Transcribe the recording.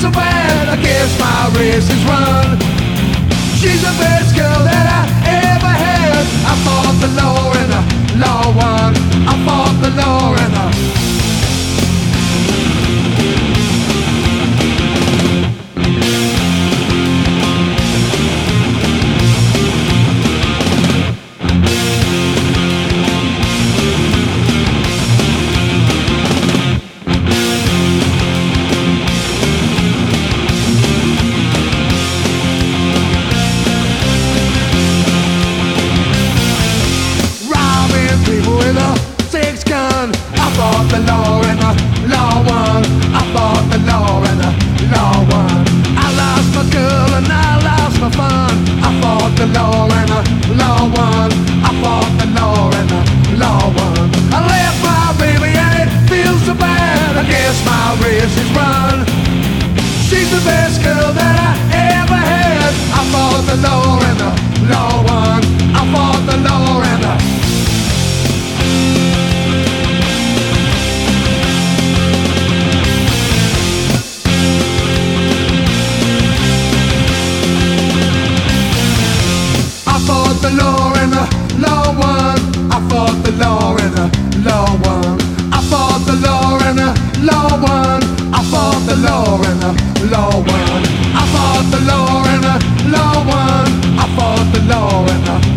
so bad. I guess my race is run. People law and the law won. I fought the law and the law won. I fought the law and the